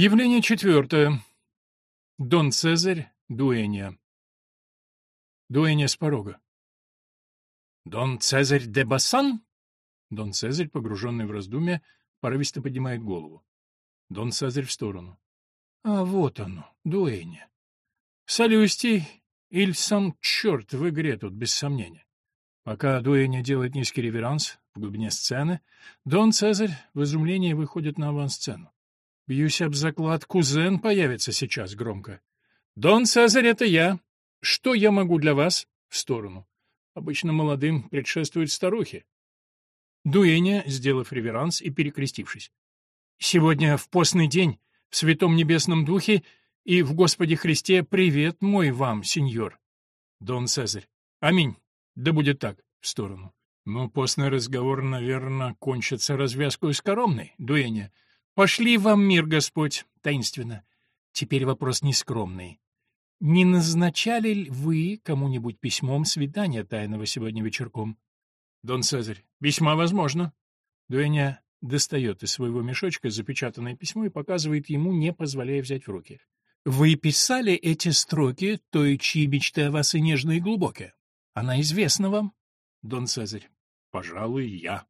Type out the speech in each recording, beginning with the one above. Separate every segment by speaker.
Speaker 1: Явление четвертое. Дон Цезарь, Дуэния. Дуэния с порога. «Дон Цезарь де Бассан?» Дон Цезарь, погруженный в раздумья, порывисто поднимает голову. Дон Цезарь в сторону. «А вот оно, Дуэния. Солюстий, иль сам черт в игре тут, без сомнения». Пока Дуэния делает низкий реверанс в глубине сцены, Дон Цезарь в изумлении выходит на авансцену. Бьюсь об заклад, кузен появится сейчас громко. «Дон Цезарь, это я. Что я могу для вас?» В сторону. Обычно молодым предшествуют старухи. Дуэня, сделав реверанс и перекрестившись. «Сегодня в постный день, в Святом Небесном Духе и в Господе Христе привет мой вам, сеньор». Дон Цезарь. «Аминь. Да будет так». В сторону. «Ну, постный разговор, наверное, кончится развязкой скоромной, Дуэня. Пошли вам мир, Господь!» Таинственно. Теперь вопрос нескромный. Не назначали ли вы кому-нибудь письмом свидания тайного сегодня вечерком? Дон Цезарь. Весьма возможно. Дуэня достает из своего мешочка запечатанное письмо и показывает ему, не позволяя взять в руки. Вы писали эти строки той, чьи мечты о вас и нежные, и глубокие. Она известна вам? Дон Цезарь. Пожалуй, я.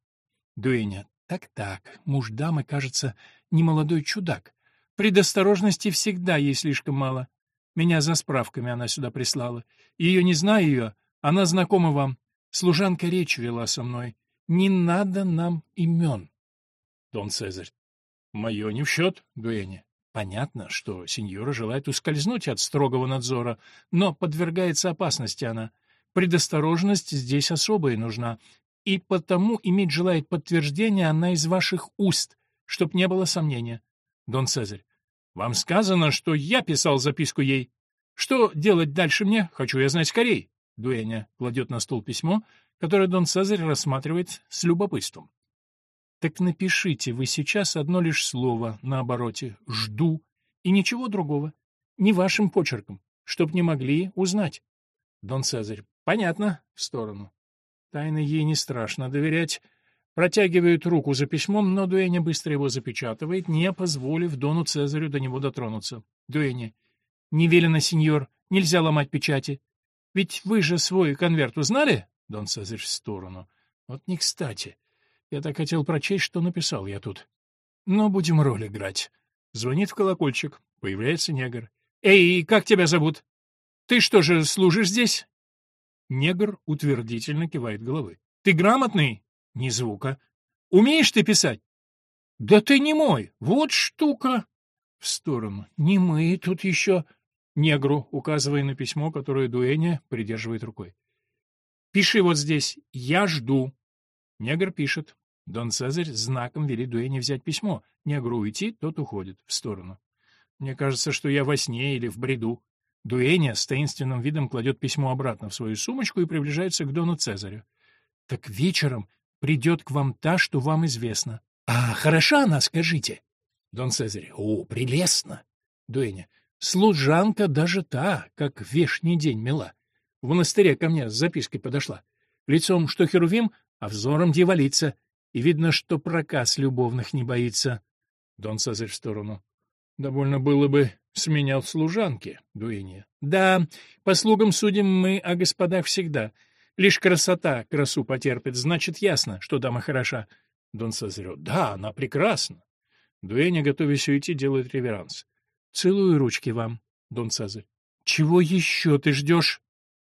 Speaker 1: Дуэня. Так-так, муж дамы, кажется, немолодой чудак. Предосторожности всегда ей слишком мало. Меня за справками она сюда прислала. Ее не знаю ее, она знакома вам. Служанка речь вела со мной. Не надо нам имен. Дон Цезарь. Мое не в счет, Дуэни. Понятно, что сеньора желает ускользнуть от строгого надзора, но подвергается опасности она. Предосторожность здесь особая нужна, и потому иметь желает подтверждения она из ваших уст, чтоб не было сомнения. Дон Цезарь. Вам сказано, что я писал записку ей. Что делать дальше мне? Хочу я знать скорей. Дуэня кладет на стол письмо, которое Дон Цезарь рассматривает с любопытством. Так напишите вы сейчас одно лишь слово на обороте «жду» и ничего другого, не вашим почерком, чтоб не могли узнать. Дон Цезарь. Понятно. В сторону. Тайны ей не страшно доверять. Протягивает руку за письмом, но Дуэня быстро его запечатывает, не позволив Дону Цезарю до него дотронуться. Дуэня. «Не велено, сеньор, нельзя ломать печати. Ведь вы же свой конверт узнали?» Дон Цезарь в сторону. «Вот не кстати. Я так хотел прочесть, что написал я тут. Но будем роль играть». Звонит в колокольчик. Появляется негр. «Эй, как тебя зовут? Ты что же, служишь здесь?» Негр утвердительно кивает головой. «Ты грамотный?» Ни звука. Умеешь ты писать? Да ты не мой. Вот штука. В сторону. Не мы тут еще. Негру, указывая на письмо, которое Дуэня придерживает рукой. Пиши вот здесь. Я жду. Негр пишет. Дон Цезарь знаком велит Дуэне взять письмо. Негру уйти, тот уходит в сторону. Мне кажется, что я во сне или в бреду. Дуэня с таинственным видом кладет письмо обратно в свою сумочку и приближается к Дону Цезарю. Так вечером придет к вам та, что вам известно. А хороша она, скажите. Дон Цезарь. О, прелестно. Дуэня. Служанка даже та, как вешний день мила. В монастыре ко мне с запиской подошла. Лицом что херувим, а взором дьяволица. И видно, что проказ любовных не боится. Дон Цезарь в сторону. Довольно было бы сменял служанки, Дуэния. Да, по слугам судим мы о господах всегда. Лишь красота красу потерпит, значит, ясно, что дама хороша. Дон Созрё. Да, она прекрасна. Дуэня, готовясь уйти, делает реверанс. Целую ручки вам, Дон Цезарь. Чего еще ты ждешь?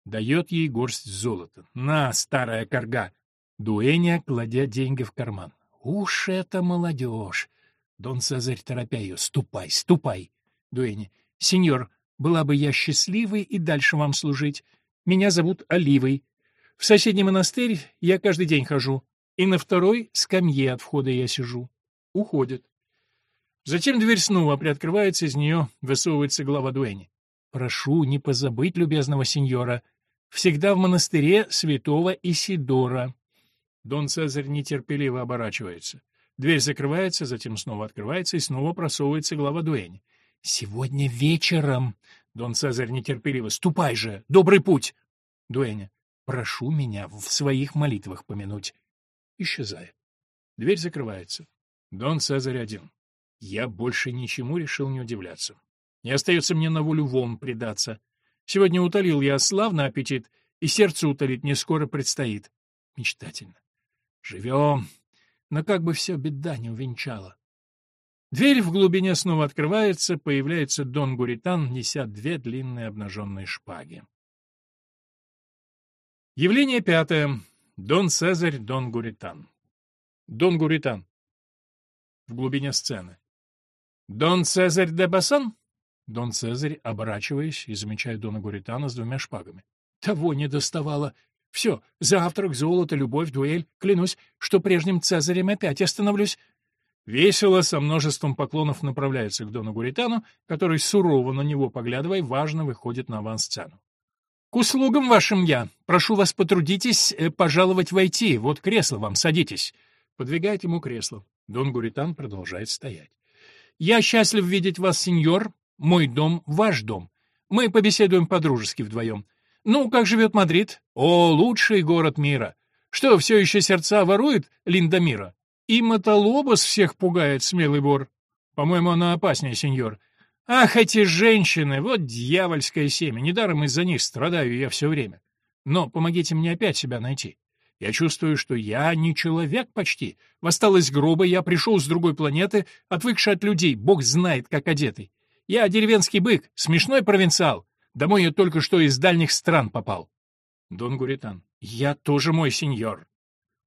Speaker 1: Дает ей горсть золота. На, старая корга. Дуэня, кладя деньги в карман. Уж это молодежь. Дон Цезарь, торопя ее. Ступай, ступай. Дуэня. Сеньор, была бы я счастливой и дальше вам служить. Меня зовут Оливой. В соседний монастырь я каждый день хожу, и на второй скамье от входа я сижу. Уходит. Затем дверь снова приоткрывается, из нее высовывается глава Дуэни. «Прошу не позабыть, любезного сеньора, всегда в монастыре святого Исидора». Дон Цезарь нетерпеливо оборачивается. Дверь закрывается, затем снова открывается, и снова просовывается глава Дуэни. «Сегодня вечером...» Дон Цезарь нетерпеливо. «Ступай же! Добрый путь!» Дуэня. Прошу меня в своих молитвах помянуть. Исчезает. Дверь закрывается. Дон Цезарь один. Я больше ничему решил не удивляться. Не остается мне на волю волн предаться. Сегодня утолил я славно аппетит, и сердце утолить не скоро предстоит. Мечтательно. Живем, но как бы все беда не увенчала. Дверь в глубине снова открывается, появляется Дон Гуритан, неся две длинные обнаженные шпаги. Явление пятое. Дон Цезарь, Дон Гуритан. Дон Гуритан. В глубине сцены. Дон Цезарь де Бассан? Дон Цезарь, оборачиваясь и замечая Дона Гуритана с двумя шпагами. Того не доставало. Все, завтрак, золото, любовь, дуэль. Клянусь, что прежним Цезарем опять остановлюсь. Весело, со множеством поклонов направляется к Дону Гуритану, который, сурово на него поглядывая, важно выходит на авансцену. «К услугам вашим я. Прошу вас, потрудитесь э, пожаловать войти. Вот кресло вам, садитесь». Подвигает ему кресло. Дон Гуритан продолжает стоять. «Я счастлив видеть вас, сеньор. Мой дом — ваш дом. Мы побеседуем по-дружески вдвоем. Ну, как живет Мадрид? О, лучший город мира! Что, все еще сердца ворует Линдамира? И мотолобос всех пугает, смелый вор. По-моему, она опаснее, сеньор. Ах, эти женщины! Вот дьявольское семя! Недаром из-за них страдаю я все время. Но помогите мне опять себя найти. Я чувствую, что я не человек почти. Воссталась грубо, я пришел с другой планеты, отвыкший от людей, бог знает, как одетый. Я деревенский бык, смешной провинциал. Домой я только что из дальних стран попал. Дон Гуритан. Я тоже мой сеньор.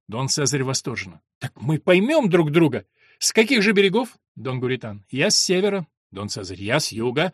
Speaker 1: Дон Цезарь восторженно. Так мы поймем друг друга. С каких же берегов? Дон Гуритан. Я с севера. Дон Цезарь. Я с юга.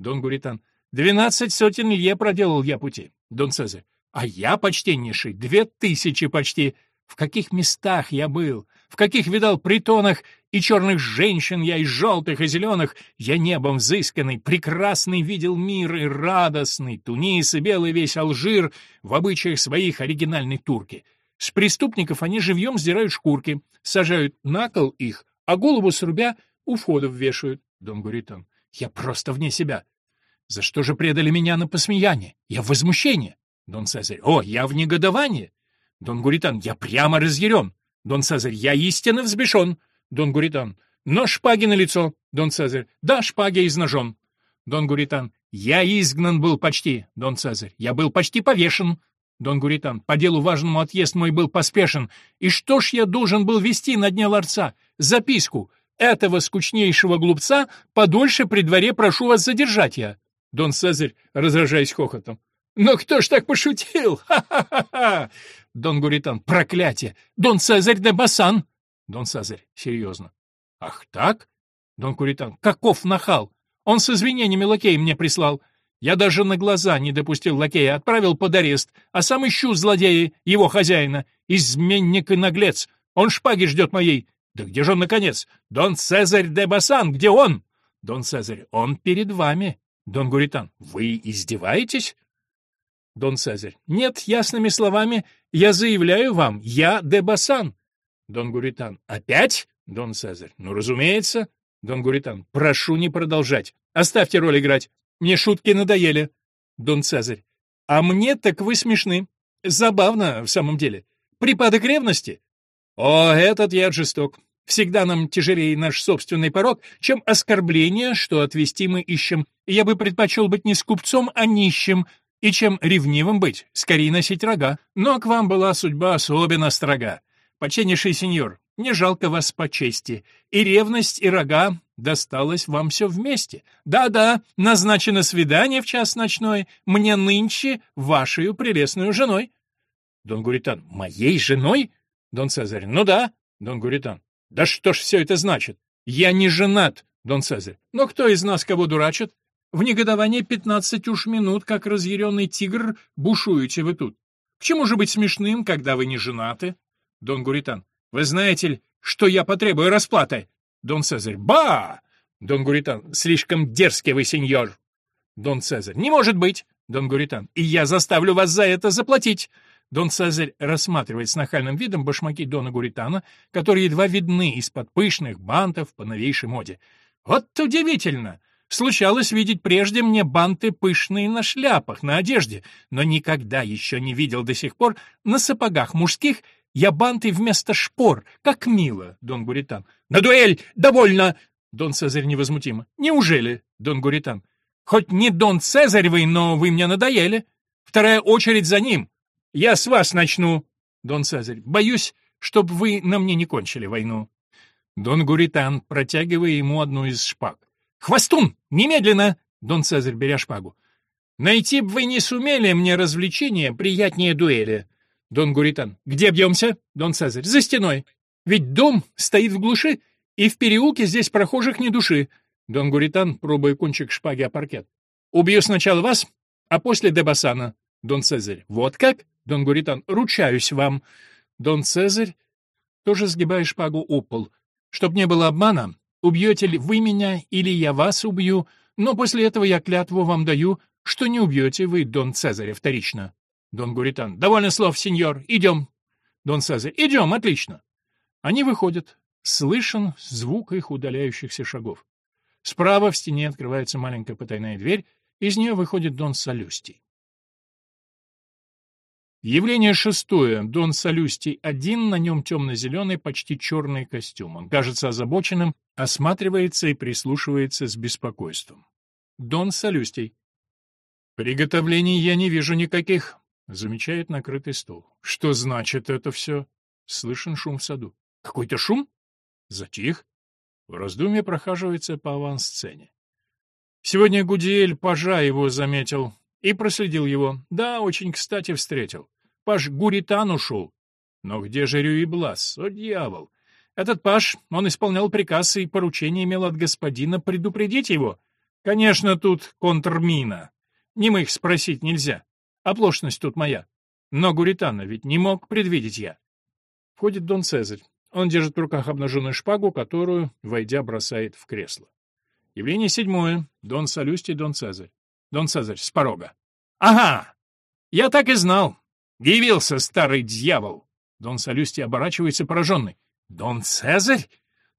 Speaker 1: Дон Гуритан. Двенадцать сотен лье проделал я пути. Дон Цезарь. А я, почтеннейший, две тысячи почти. В каких местах я был, в каких видал притонах и черных женщин я, и желтых, и зеленых, я небом взысканный, прекрасный видел мир и радостный, Тунис и белый весь Алжир в обычаях своих оригинальной турки. С преступников они живьем сдирают шкурки, сажают на кол их, а голову срубя у входов вешают. Дон Гуритон, я просто вне себя. За что же предали меня на посмеяние? Я в возмущении. Дон Цезарь, о, я в негодовании. Дон Гуритан, я прямо разъярен. Дон Цезарь, я истинно взбешен. Дон Гуритан, но шпаги на лицо. Дон Цезарь, да, шпаги изножен. Дон Гуритан, я изгнан был почти. Дон Цезарь, я был почти повешен. Дон Гуритан, по делу важному отъезд мой был поспешен. И что ж я должен был вести на дне ларца? Записку. Этого скучнейшего глупца подольше при дворе прошу вас задержать я. Дон Цезарь, разражаясь хохотом. «Но кто ж так пошутил? Ха-ха-ха!» Дон Гуритан, проклятие! Дон Цезарь де Басан! Дон Цезарь, серьезно. Ах так? Дон Куритан, каков нахал! Он с извинениями лакея мне прислал. Я даже на глаза не допустил лакея, отправил под арест, а сам ищу злодея, его хозяина, изменник и наглец. Он шпаги ждет моей. Да где же он, наконец? Дон Цезарь де Басан, где он? Дон Цезарь, он перед вами. Дон Гуритан, вы издеваетесь? Дон Цезарь. Нет, ясными словами, я заявляю вам, я де Басан. Дон Гуритан. Опять? Дон Цезарь. Ну, разумеется. Дон Гуритан. Прошу не продолжать. Оставьте роль играть. Мне шутки надоели. Дон Цезарь. А мне так вы смешны. Забавно, в самом деле. Припадок ревности? О, этот я жесток. Всегда нам тяжелее наш собственный порог, чем оскорбление, что отвести мы ищем. Я бы предпочел быть не скупцом, а нищим, и чем ревнивым быть, скорее носить рога. Но к вам была судьба особенно строга. Поченнейший сеньор, не жалко вас по чести. И ревность, и рога досталось вам все вместе. Да-да, назначено свидание в час ночной, мне нынче вашей прелестную женой. Дон Гуритан, моей женой? Дон Цезарь, ну да. Дон Гуритан, да что ж все это значит? Я не женат, Дон Цезарь. Но кто из нас кого дурачит? В негодовании пятнадцать уж минут, как разъяренный тигр, бушуете вы тут. К чему же быть смешным, когда вы не женаты? Дон Гуритан. Вы знаете ли, что я потребую расплаты? Дон Цезарь. Ба! Дон Гуритан. Слишком дерзкий вы, сеньор. Дон Цезарь. Не может быть. Дон Гуритан. И я заставлю вас за это заплатить. Дон Цезарь рассматривает с нахальным видом башмаки Дона Гуритана, которые едва видны из-под пышных бантов по новейшей моде. Вот удивительно! Случалось видеть прежде мне банты пышные на шляпах, на одежде, но никогда еще не видел до сих пор на сапогах мужских я банты вместо шпор. Как мило, Дон Буритан. На дуэль! Довольно! Дон Цезарь невозмутимо. Неужели, Дон Гуритан? Хоть не Дон Цезарь вы, но вы мне надоели. Вторая очередь за ним. Я с вас начну. Дон Цезарь. Боюсь, чтоб вы на мне не кончили войну. Дон Гуритан, протягивая ему одну из шпаг. «Хвостун! Немедленно!» Дон Цезарь, беря шпагу. «Найти б вы не сумели мне развлечение приятнее дуэли». Дон Гуритан. «Где бьемся?» Дон Цезарь. «За стеной. Ведь дом стоит в глуши, и в переулке здесь прохожих ни души». Дон Гуритан, пробуя кончик шпаги о паркет. «Убью сначала вас, а после Дебасана». Дон Цезарь. «Вот как?» Дон Гуритан. «Ручаюсь вам». Дон Цезарь, тоже сгибая шпагу о пол. «Чтоб не было обмана, убьете ли вы меня или я вас убью, но после этого я клятву вам даю, что не убьете вы Дон Цезаря вторично». Дон Гуритан. «Довольно слов, сеньор. Идем». Дон Цезарь. «Идем, отлично». Они выходят. Слышен звук их удаляющихся шагов. Справа в стене открывается маленькая потайная дверь, из нее выходит Дон Салюстий. Явление шестое. Дон Салюстий один, на нем темно-зеленый, почти черный костюм. Он кажется озабоченным, осматривается и прислушивается с беспокойством. Дон Салюстий. «Приготовлений я не вижу никаких», — замечает накрытый стол. «Что значит это все?» Слышен шум в саду. «Какой-то шум?» Затих. В раздумье прохаживается по авансцене. Сегодня Гудиэль Пажа его заметил и проследил его. Да, очень кстати встретил. Паш Гуритан ушел. Но где же Рюи Блас? О, дьявол! Этот Паш, он исполнял приказ и поручение имел от господина предупредить его. Конечно, тут контрмина. их спросить нельзя. Оплошность тут моя. Но Гуритана ведь не мог предвидеть я. Входит Дон Цезарь. Он держит в руках обнаженную шпагу, которую, войдя, бросает в кресло. Явление седьмое. Дон Салюстий, Дон Цезарь. Дон Цезарь, с порога. «Ага! Я так и знал! Явился старый дьявол!» Дон Салюстий оборачивается пораженный. «Дон Цезарь?»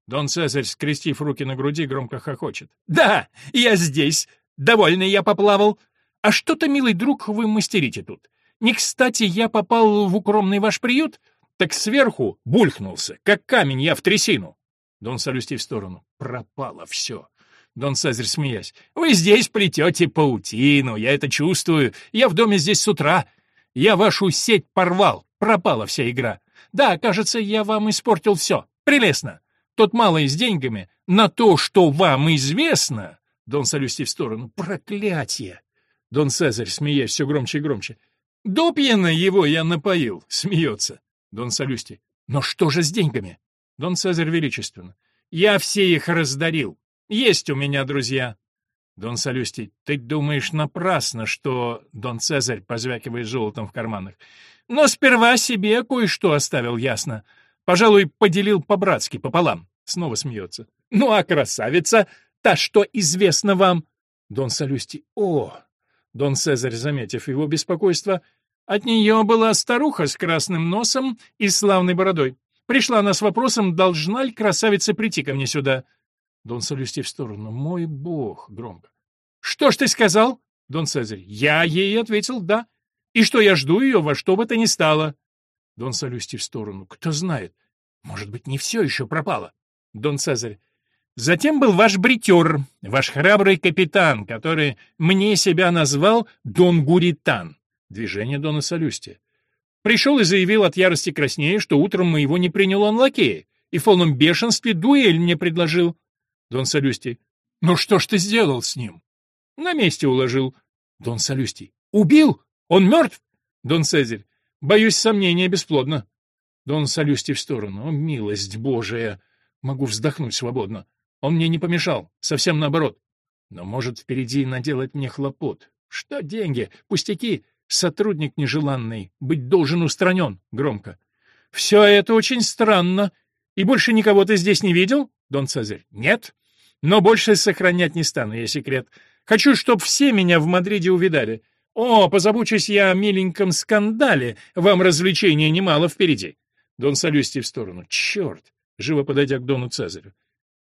Speaker 1: Дон Цезарь, скрестив руки на груди, громко хохочет. «Да, я здесь! Довольный я поплавал! А что-то, милый друг, вы мастерите тут? Не кстати я попал в укромный ваш приют, так сверху бульхнулся, как камень я в трясину!» Дон Салюстий в сторону. «Пропало все!» Дон Цезарь, смеясь. «Вы здесь плетете паутину, я это чувствую. Я в доме здесь с утра. Я вашу сеть порвал, пропала вся игра. Да, кажется, я вам испортил все. Прелестно. Тот малый с деньгами на то, что вам известно...» Дон Салюстий в сторону. «Проклятие!» Дон Цезарь, смеясь все громче и громче. «Допьяно его я напоил», — смеется. Дон Салюстий. «Но что же с деньгами?» Дон Цезарь величественно. «Я все их раздарил. Есть у меня друзья. Дон Салюстий, ты думаешь напрасно, что Дон Цезарь позвякивает золотом в карманах. Но сперва себе кое-что оставил, ясно. Пожалуй, поделил по-братски, пополам. Снова смеется. Ну а красавица, та, что известна вам. Дон Салюстий, о! Дон Цезарь, заметив его беспокойство, от нее была старуха с красным носом и славной бородой. Пришла она с вопросом, должна ли красавица прийти ко мне сюда. Дон Салюстий в сторону. «Мой бог!» — громко. «Что ж ты сказал?» Дон Цезарь. «Я ей ответил «да». И что я жду ее во что бы то ни стало». Дон Салюстий в сторону. «Кто знает? Может быть, не все еще пропало?» Дон Цезарь. «Затем был ваш бритер, ваш храбрый капитан, который мне себя назвал Дон Гуритан». Движение Дона Салюстия. Пришел и заявил от ярости краснее, что утром мы его не принял он лакея, и в полном бешенстве дуэль мне предложил. Дон Салюстий. Ну что ж ты сделал с ним? На месте уложил. Дон Салюстий. Убил? Он мертв? Дон Цезарь. Боюсь, сомнения бесплодно. Дон Салюстий в сторону. О, милость Божия! Могу вздохнуть свободно. Он мне не помешал, совсем наоборот. Но может впереди наделать мне хлопот. Что деньги? Пустяки. Сотрудник нежеланный. Быть должен устранен. Громко. Все это очень странно. И больше никого ты здесь не видел? Дон Цезарь. Нет. Но больше сохранять не стану я секрет. Хочу, чтоб все меня в Мадриде увидали. О, позабочусь я о миленьком скандале. Вам развлечения немало впереди. Дон Салюстий в сторону. Черт. Живо подойдя к Дону Цезарю.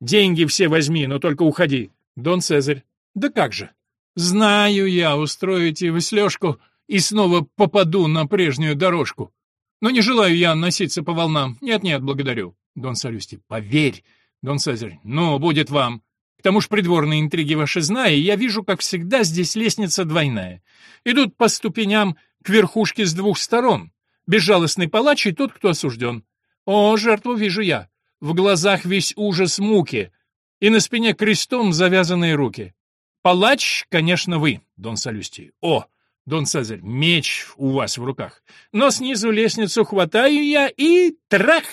Speaker 1: Деньги все возьми, но только уходи. Дон Цезарь. Да как же. Знаю я, устроите вы слежку и снова попаду на прежнюю дорожку. Но не желаю я носиться по волнам. Нет-нет, благодарю. Дон Салюстий. Поверь, Дон Цезарь. Ну, будет вам. Тому ж придворные интриги ваши знаю, я вижу, как всегда, здесь лестница двойная. Идут по ступеням к верхушке с двух сторон. Безжалостный палач и тот, кто осужден. О, жертву вижу я. В глазах весь ужас муки. И на спине крестом завязанные руки. Палач, конечно, вы, Дон Салюстий. О, Дон Цезарь, меч у вас в руках. Но снизу лестницу хватаю я и трах!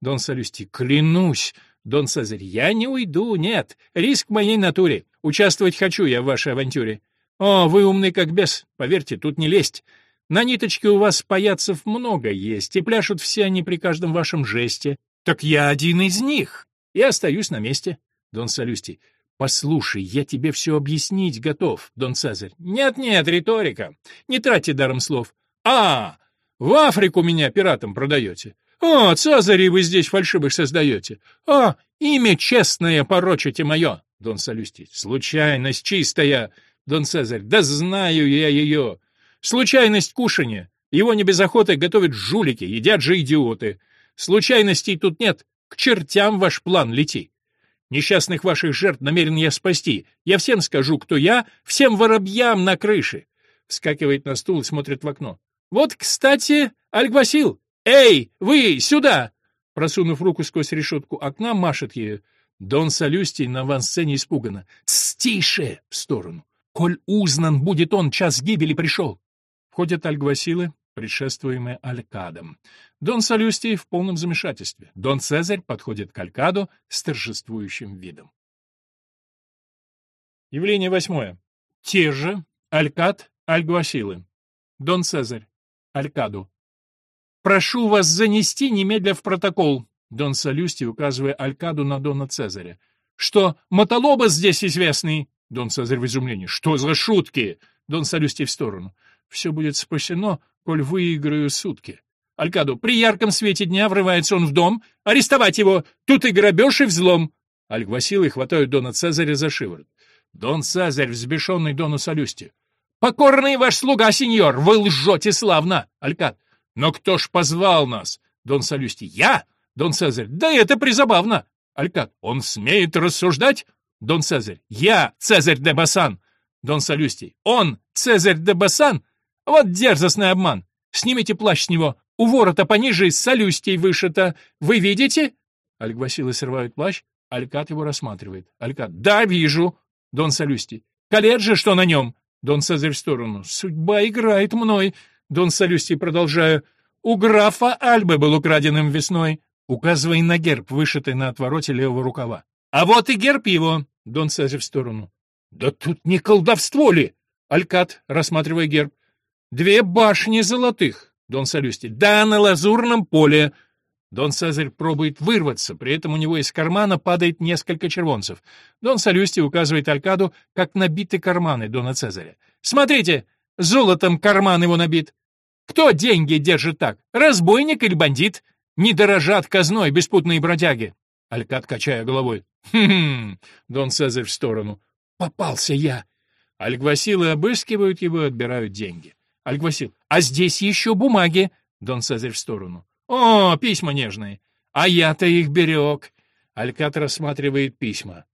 Speaker 1: Дон Салюстий, клянусь, Дон Цезарь, я не уйду, нет. Риск моей натуре. Участвовать хочу я в вашей авантюре. О, вы умный как бес. Поверьте, тут не лезть. На ниточке у вас паяцев много есть, и пляшут все они при каждом вашем жесте. Так я один из них. Я остаюсь на месте. Дон Салюстий. Послушай, я тебе все объяснить готов, Дон Цезарь. Нет-нет, риторика. Не тратьте даром слов. А, в Африку меня пиратам продаете. «О, Цезарей вы здесь фальшивых создаете! О, имя честное порочите мое!» Дон Салюстий. «Случайность чистая!» Дон Цезарь. «Да знаю я ее! Случайность кушания! Его не без охоты готовят жулики, едят же идиоты! Случайностей тут нет! К чертям ваш план лети!» Несчастных ваших жертв намерен я спасти. Я всем скажу, кто я, всем воробьям на крыше. Вскакивает на стул и смотрит в окно. Вот, кстати, Альгвасил, «Эй, вы, сюда!» Просунув руку сквозь решетку окна, машет ею. Дон Салюстий на авансцене испуганно. «Тише!» — в сторону. «Коль узнан будет он, час гибели пришел!» Входят альгвасилы, предшествуемые Алькадом. Дон Салюстий в полном замешательстве. Дон Цезарь подходит к Алькаду с торжествующим видом. Явление восьмое. Те же Алькад, Альгвасилы. Дон Цезарь, Алькаду. Прошу вас занести немедля в протокол, Дон Салюсти, указывая Алькаду на Дона Цезаря. Что мотолоба здесь известный? Дон Цезарь в изумлении. Что за шутки? Дон Салюсти в сторону. Все будет спасено, коль выиграю сутки. Алькаду. При ярком свете дня врывается он в дом. Арестовать его! Тут и грабеж, и взлом. Альгвасилы хватают Дона Цезаря за шиворот. Дон Цезарь, взбешенный Дону Салюсти. «Покорный ваш слуга, сеньор! Вы лжете славно!» Алькад. «Но кто ж позвал нас?» Дон Салюстий. «Я?» Дон Цезарь. «Да это призабавно!» Алькат. «Он смеет рассуждать?» Дон Цезарь. «Я Цезарь де Басан!» Дон Салюстий. «Он Цезарь де Басан?» «Вот дерзостный обман! Снимите плащ с него! У ворота пониже Салюстий вышито! Вы видите?» Альгвасилы срывают плащ, Алькат его рассматривает. Алькат. «Да, вижу!» Дон Салюстий. «Колет же, что на нем?» Дон Цезарь в сторону. «Судьба играет мной!» Дон Салюстий, продолжая, «У графа Альбы был украденным весной», указывая на герб, вышитый на отвороте левого рукава. «А вот и герб его!» Дон Цезарь в сторону. «Да тут не колдовство ли?» Алькат, рассматривая герб. «Две башни золотых!» Дон Салюстий. «Да, на лазурном поле!» Дон Цезарь пробует вырваться, при этом у него из кармана падает несколько червонцев. Дон Салюстий указывает Алькаду, как набиты карманы Дона Цезаря. «Смотрите, Золотом карман его набит. Кто деньги держит так? Разбойник или бандит? Не дорожат казной беспутные бродяги. Алькат, качая головой. Хм, Дон Цезарь в сторону. Попался я. Альгвасилы обыскивают его и отбирают деньги. Альгвасил. А здесь еще бумаги. Дон Цезарь в сторону. О, письма нежные. А я-то их берег. Алькат рассматривает письма.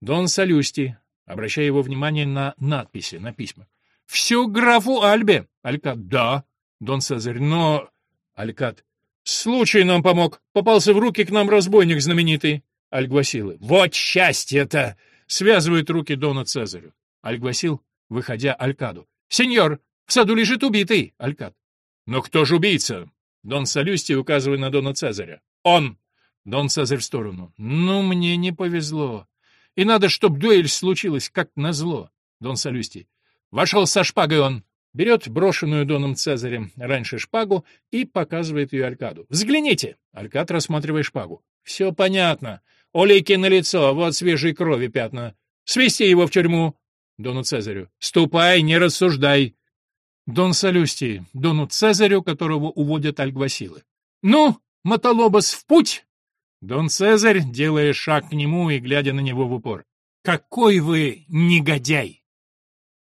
Speaker 1: Дон Салюсти, обращая его внимание на надписи на письмах. Всю графу Альбе. Алькат. Да. Дон Цезарь. Но... Алькат. Случай нам помог. Попался в руки к нам разбойник знаменитый. Альгвасилы. Вот счастье-то! Связывают руки Дона Цезарю. Альгвасил, выходя Алькаду. Сеньор, в саду лежит убитый. Алькад. Но кто же убийца? Дон Салюстий, указывая на Дона Цезаря. Он! Дон Цезарь в сторону. Ну, мне не повезло. И надо, чтоб дуэль случилась, как назло. Дон Салюстий. Вошел со шпагой он. Берет брошенную Доном Цезарем раньше шпагу и показывает ее Алькаду. «Взгляните!» Алькад рассматривает шпагу. «Все понятно. Улики на лицо, вот свежей крови пятна. Свести его в тюрьму!» Дону Цезарю. «Ступай, не рассуждай!» Дон Салюстий, Дону Цезарю, которого уводят альгвасилы. «Ну, Мотолобос, в путь!» Дон Цезарь, делая шаг к нему и глядя на него в упор. «Какой вы негодяй!»